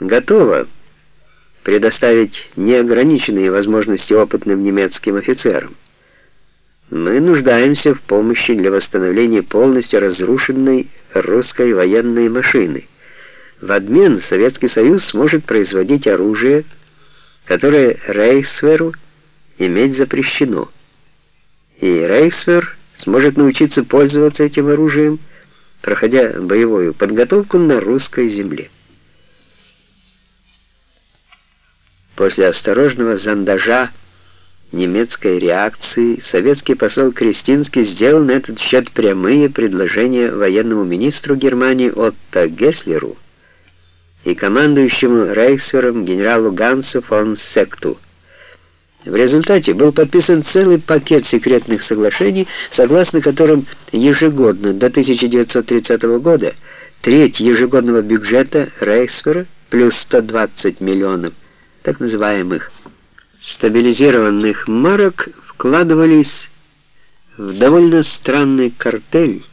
готова предоставить неограниченные возможности опытным немецким офицерам. Мы нуждаемся в помощи для восстановления полностью разрушенной русской военной машины. В обмен Советский Союз сможет производить оружие, которое Рейхсверу иметь запрещено. И Рейхсвер сможет научиться пользоваться этим оружием, проходя боевую подготовку на русской земле. После осторожного зондажа немецкой реакции советский посол Кристинский сделал на этот счет прямые предложения военному министру Германии Отто Гесслеру и командующему Рейхсвером генералу Гансу фон Секту. В результате был подписан целый пакет секретных соглашений, согласно которым ежегодно до 1930 года треть ежегодного бюджета Рейхсфера плюс 120 миллионов так называемых стабилизированных марок вкладывались в довольно странный картель,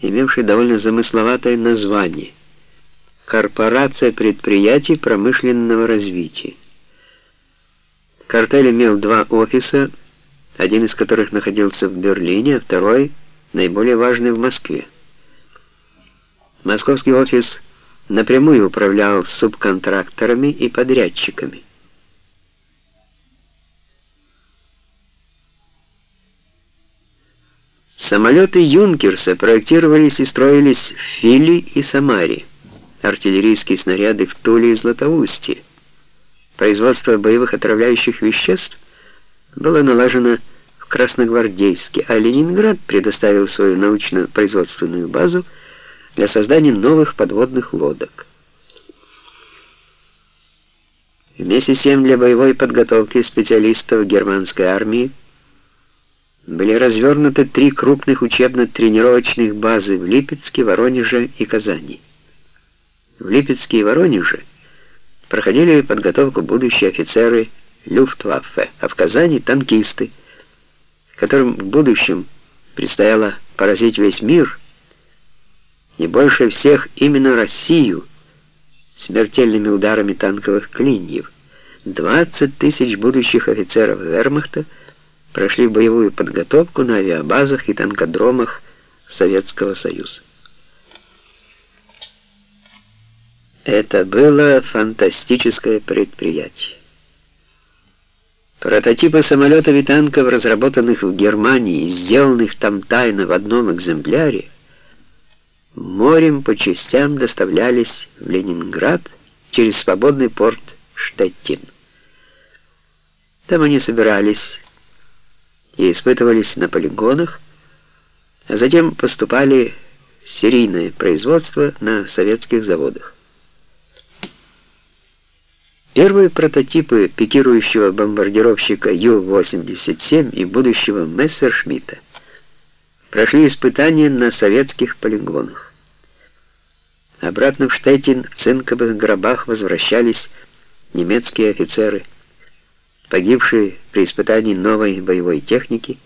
имевший довольно замысловатое название «Корпорация предприятий промышленного развития». Картель имел два офиса, один из которых находился в Берлине, а второй, наиболее важный, в Москве. Московский офис напрямую управлял субконтракторами и подрядчиками. Самолеты «Юнкерса» проектировались и строились в Филе и Самаре, артиллерийские снаряды в Туле и Златоусте. Производство боевых отравляющих веществ было налажено в Красногвардейске, а Ленинград предоставил свою научно-производственную базу для создания новых подводных лодок. Вместе с тем для боевой подготовки специалистов германской армии были развернуты три крупных учебно-тренировочных базы в Липецке, Воронеже и Казани. В Липецке и Воронеже проходили подготовку будущие офицеры Люфтваффе, а в Казани танкисты, которым в будущем предстояло поразить весь мир – и больше всех именно Россию смертельными ударами танковых клиньев. 20 тысяч будущих офицеров вермахта прошли боевую подготовку на авиабазах и танкодромах Советского Союза. Это было фантастическое предприятие. Прототипы самолетов и танков, разработанных в Германии, сделанных там тайно в одном экземпляре, морем по частям доставлялись в Ленинград через свободный порт Штеттин. Там они собирались и испытывались на полигонах, а затем поступали в серийное производство на советских заводах. Первые прототипы пикирующего бомбардировщика Ю-87 и будущего Мессершмитта прошли испытания на советских полигонах. Обратно в Штеттин в цинковых гробах возвращались немецкие офицеры, погибшие при испытании новой боевой техники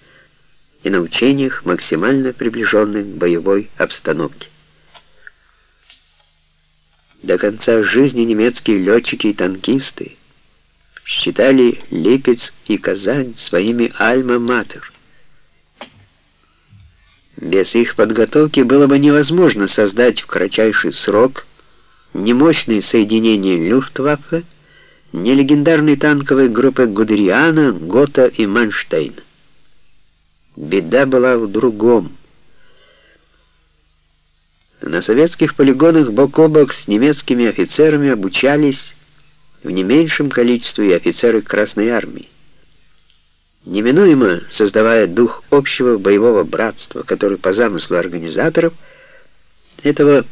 и на учениях, максимально приближенных к боевой обстановке. До конца жизни немецкие летчики и танкисты считали Липецк и Казань своими альма-матер. Без их подготовки было бы невозможно создать в кратчайший срок ни мощные соединения Люфтваффе, ни легендарной танковой группы Гудериана, Гота и Манштейн. Беда была в другом. На советских полигонах бок о бок с немецкими офицерами обучались в не меньшем количестве офицеры Красной Армии неминуемо создавая дух общего боевого братства, который по замыслу организаторов этого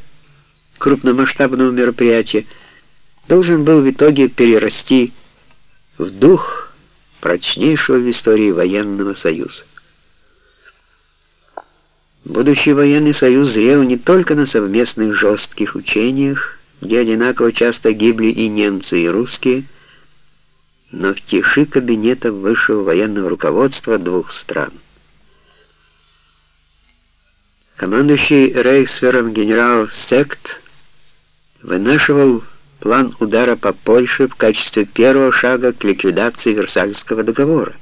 крупномасштабного мероприятия должен был в итоге перерасти в дух прочнейшего в истории военного союза. Будущий военный союз зрел не только на совместных жестких учениях, где одинаково часто гибли и немцы, и русские, но в тиши кабинета высшего военного руководства двух стран. Командующий Рейхсфером генерал Сект вынашивал план удара по Польше в качестве первого шага к ликвидации Версальского договора.